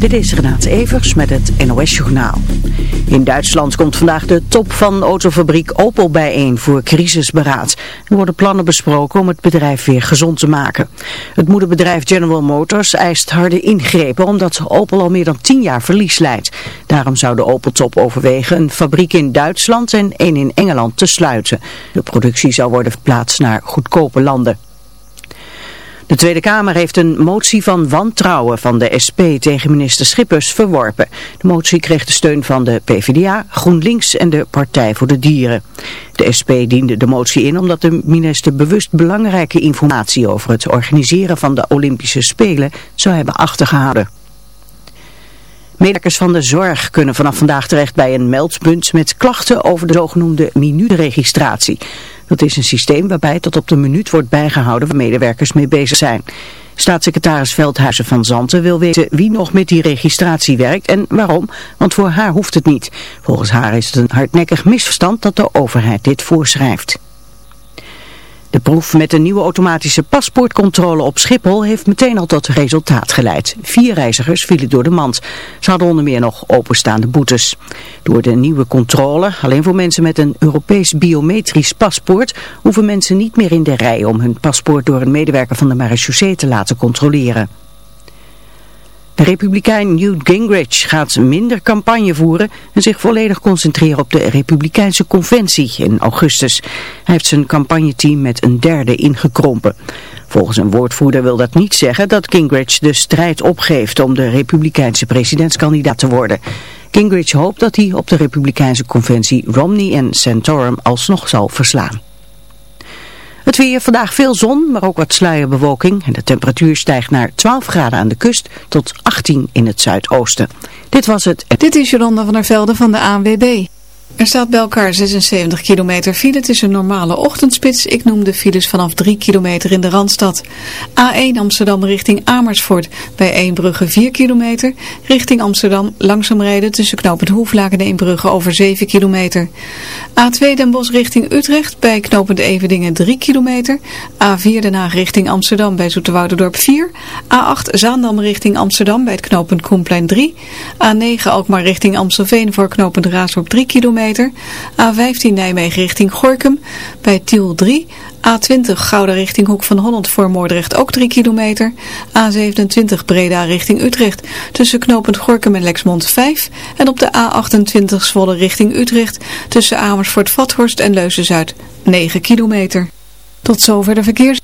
Dit is Renate Evers met het NOS Journaal. In Duitsland komt vandaag de top van autofabriek Opel bijeen voor crisisberaad. Er worden plannen besproken om het bedrijf weer gezond te maken. Het moederbedrijf General Motors eist harde ingrepen omdat Opel al meer dan 10 jaar verlies leidt. Daarom zou de Opel-top overwegen een fabriek in Duitsland en een in Engeland te sluiten. De productie zou worden verplaatst naar goedkope landen. De Tweede Kamer heeft een motie van wantrouwen van de SP tegen minister Schippers verworpen. De motie kreeg de steun van de PvdA, GroenLinks en de Partij voor de Dieren. De SP diende de motie in omdat de minister bewust belangrijke informatie over het organiseren van de Olympische Spelen zou hebben achtergehouden. Medewerkers van de zorg kunnen vanaf vandaag terecht bij een meldpunt met klachten over de zogenoemde minuutregistratie. Dat is een systeem waarbij tot op de minuut wordt bijgehouden waar medewerkers mee bezig zijn. Staatssecretaris Veldhuizen van Zanten wil weten wie nog met die registratie werkt en waarom, want voor haar hoeft het niet. Volgens haar is het een hardnekkig misverstand dat de overheid dit voorschrijft. De proef met de nieuwe automatische paspoortcontrole op Schiphol heeft meteen al tot resultaat geleid. Vier reizigers vielen door de mand. Ze hadden onder meer nog openstaande boetes. Door de nieuwe controle, alleen voor mensen met een Europees biometrisch paspoort, hoeven mensen niet meer in de rij om hun paspoort door een medewerker van de marechaussee te laten controleren. Republikein Newt Gingrich gaat minder campagne voeren en zich volledig concentreren op de republikeinse conventie in augustus. Hij heeft zijn campagneteam met een derde ingekrompen. Volgens een woordvoerder wil dat niet zeggen dat Gingrich de strijd opgeeft om de republikeinse presidentskandidaat te worden. Gingrich hoopt dat hij op de republikeinse conventie Romney en Santorum alsnog zal verslaan. Het weer, vandaag veel zon, maar ook wat sluierbewolking. En de temperatuur stijgt naar 12 graden aan de kust tot 18 in het zuidoosten. Dit was het. Dit is Jolanda van der Velde van de ANWB. Er staat bij elkaar 76 kilometer file. Het is een normale ochtendspits. Ik noem de files vanaf 3 kilometer in de Randstad. A1 Amsterdam richting Amersfoort. Bij Eembrugge 4 kilometer. Richting Amsterdam langzaam rijden tussen knooppunt Hoeflaken en Eembrugge over 7 kilometer. A2 Den Bosch richting Utrecht. Bij knooppunt Evedingen 3 kilometer. A4 Den Haag richting Amsterdam bij Zoeterwouderdorp 4. A8 Zaandam richting Amsterdam bij het knooppunt Koenplein 3. A9 Alkmaar richting Amstelveen voor knooppunt Raasdorp 3 kilometer kilometer. A15 Nijmegen richting Gorkum bij Tiel 3. A20 Gouda richting Hoek van Holland voor Moordrecht ook 3 kilometer. A27 Breda richting Utrecht tussen knooppunt Gorkum en Lexmond 5. En op de A28 Zwolle richting Utrecht tussen Amersfoort Vathorst en Leuzen-Zuid 9 kilometer. Tot zover de verkeers.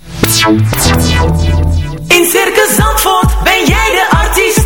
In Circus Zandvoort ben jij de artiest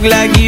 Look like you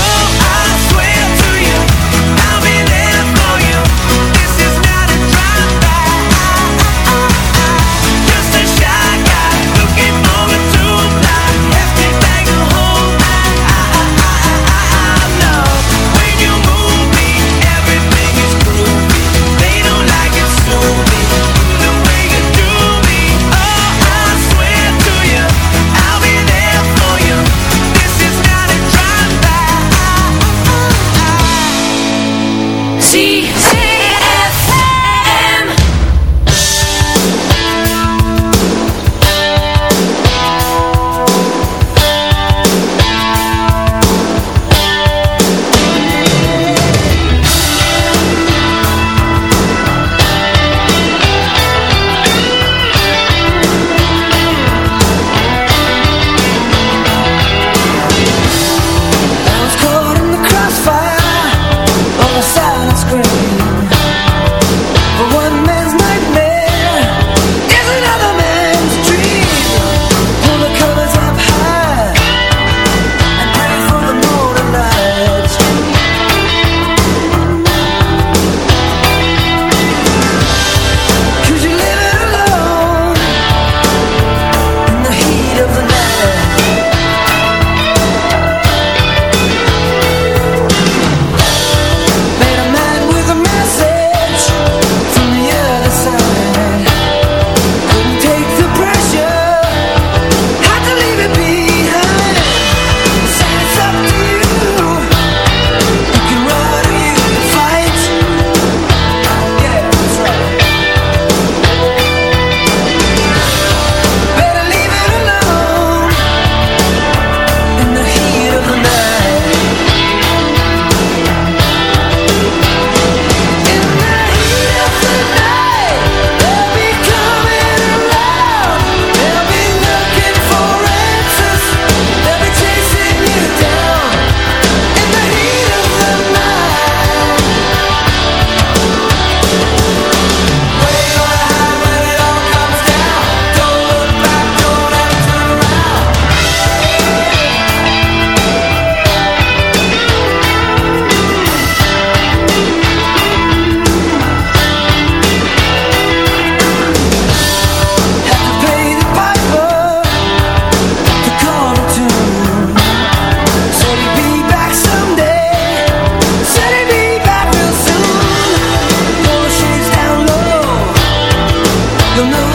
don't know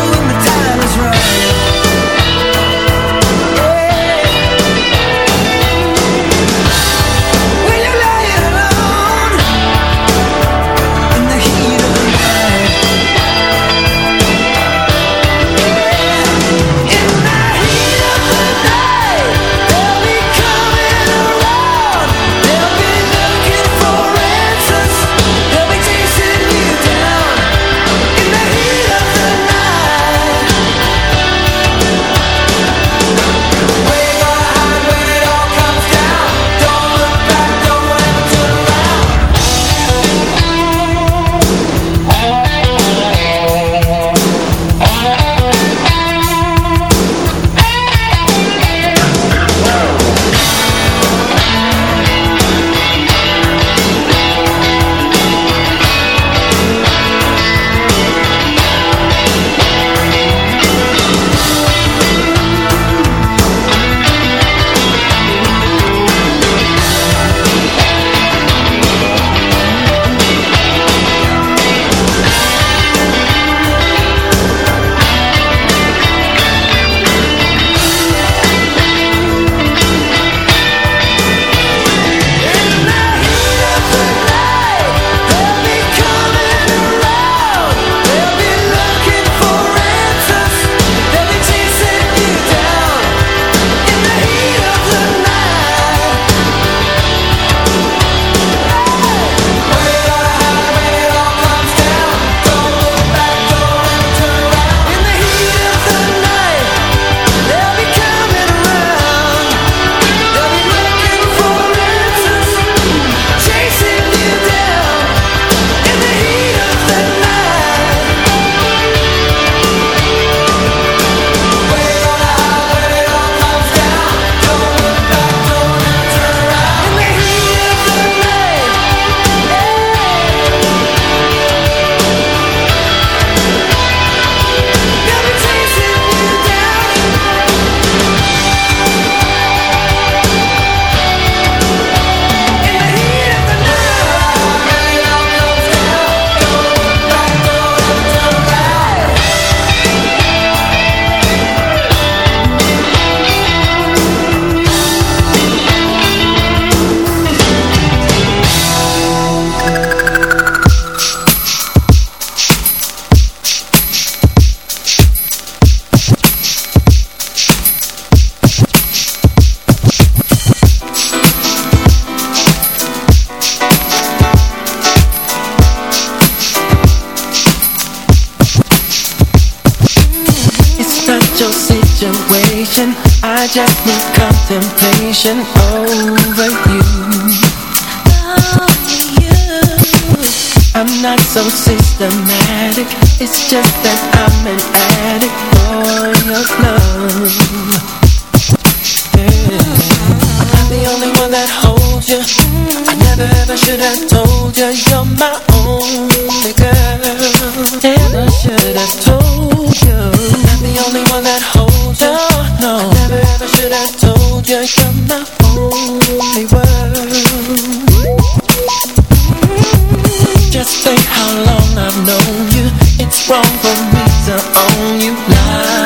to own you. Lock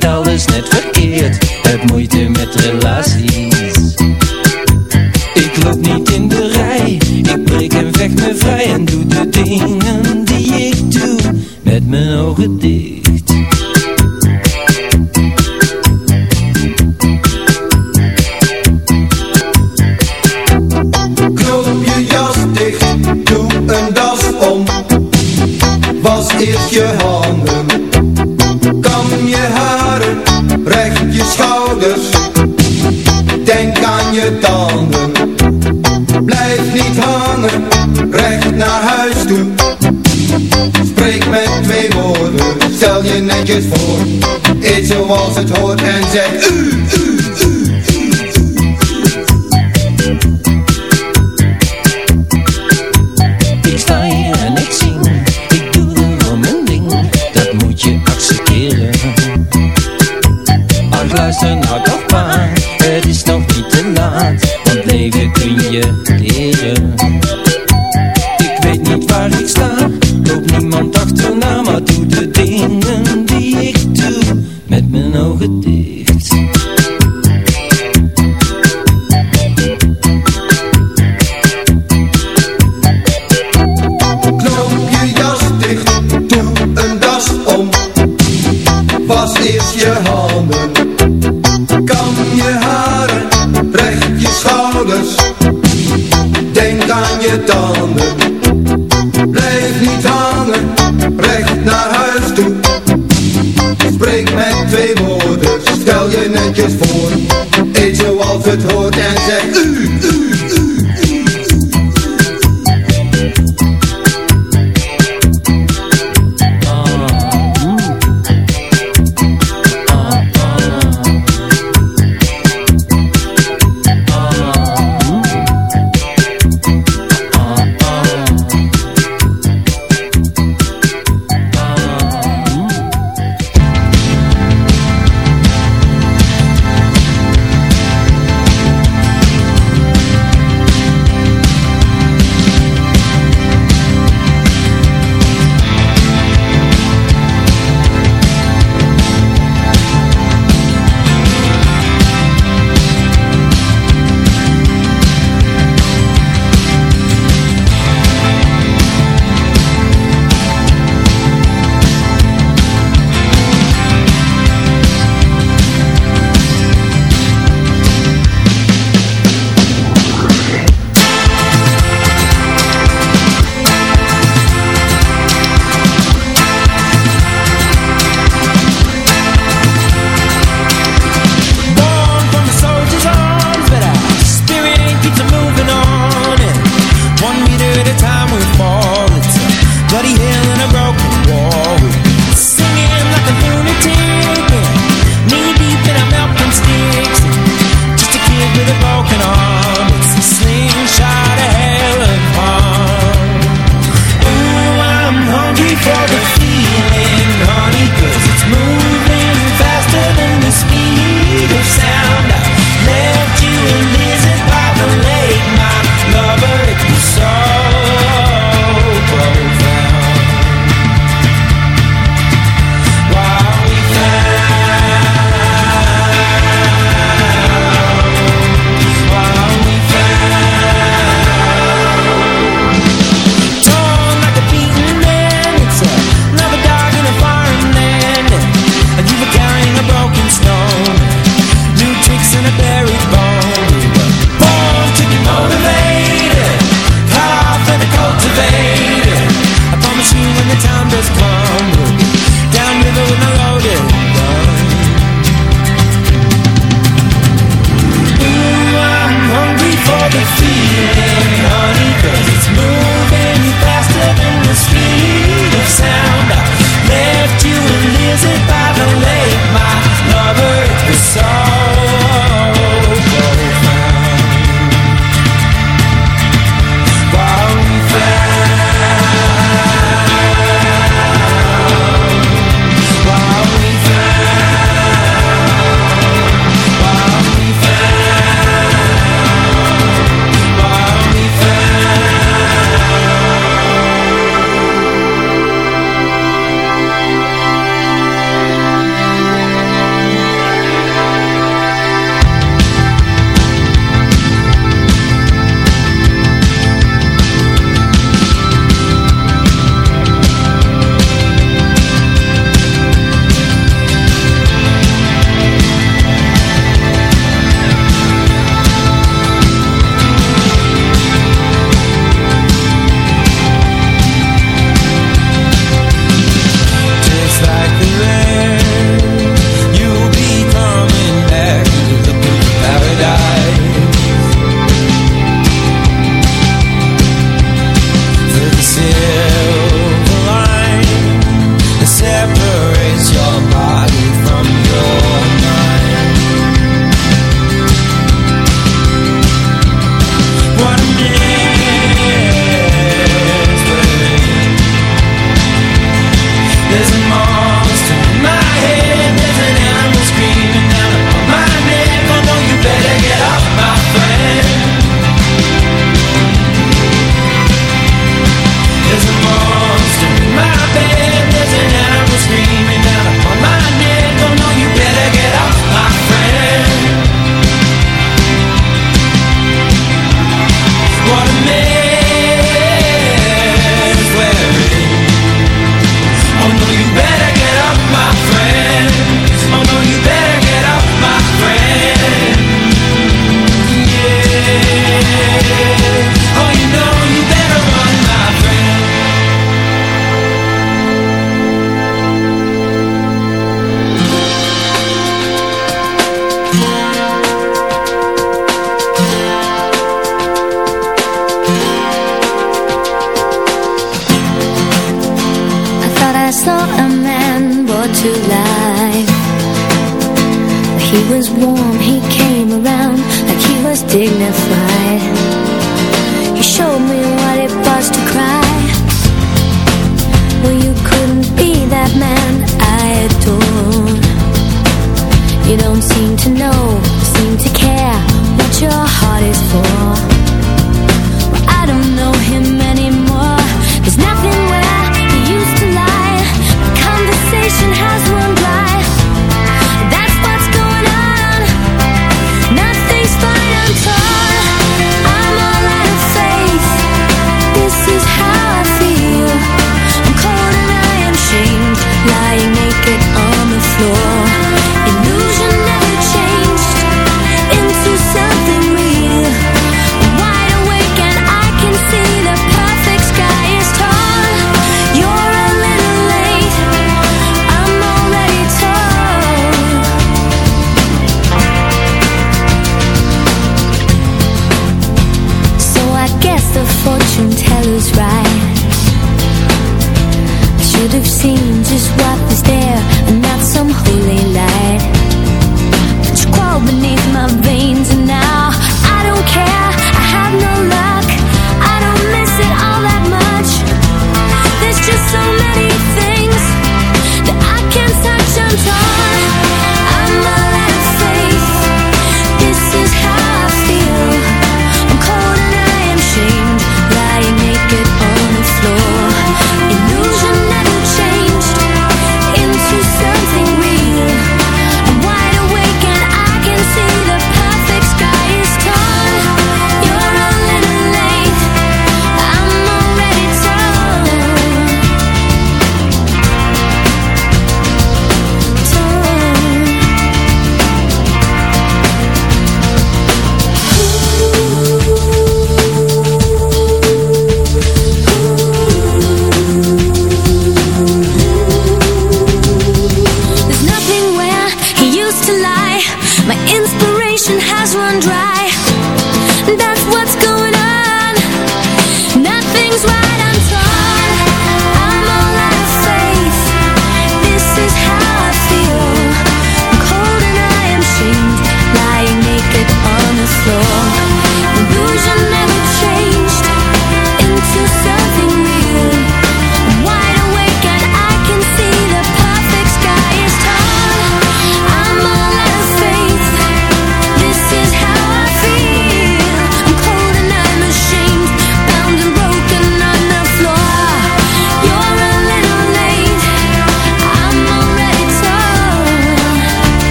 Deed alles net verkeerd. Heb moeite met relaties. Voor.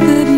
the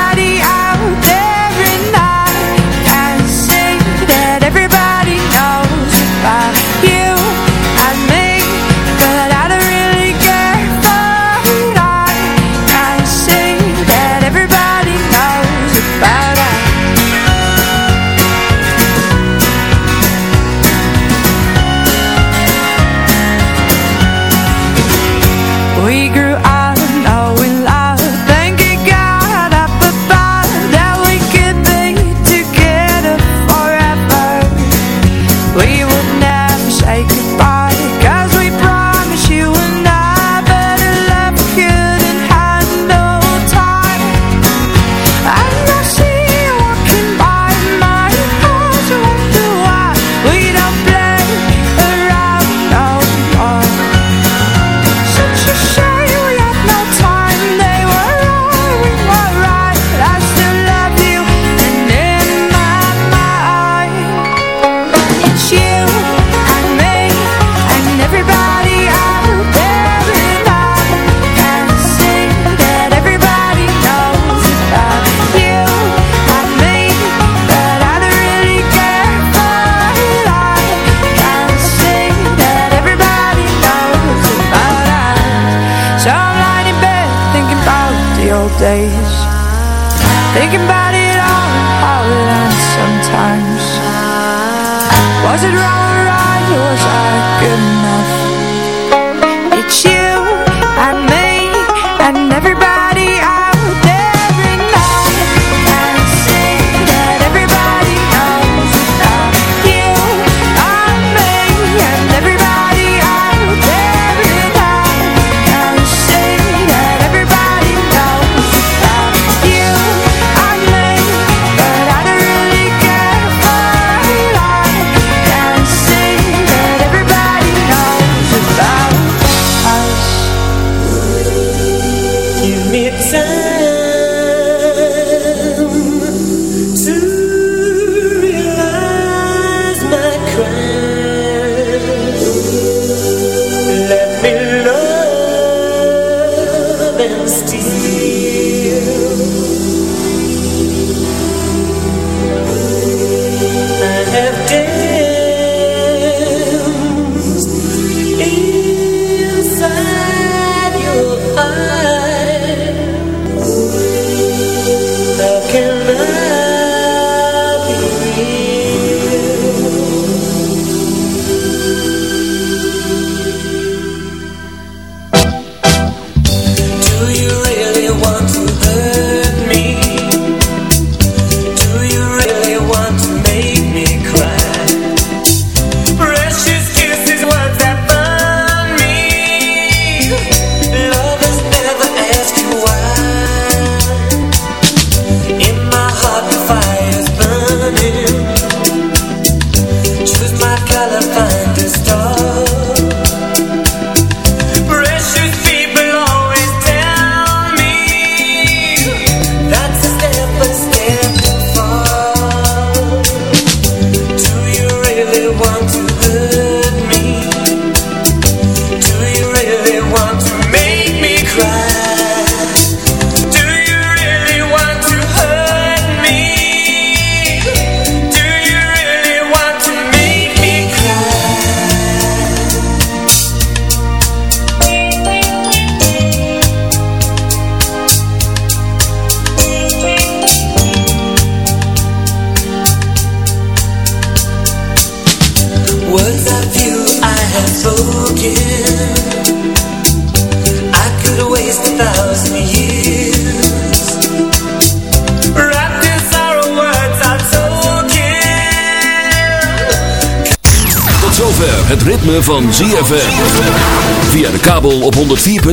can I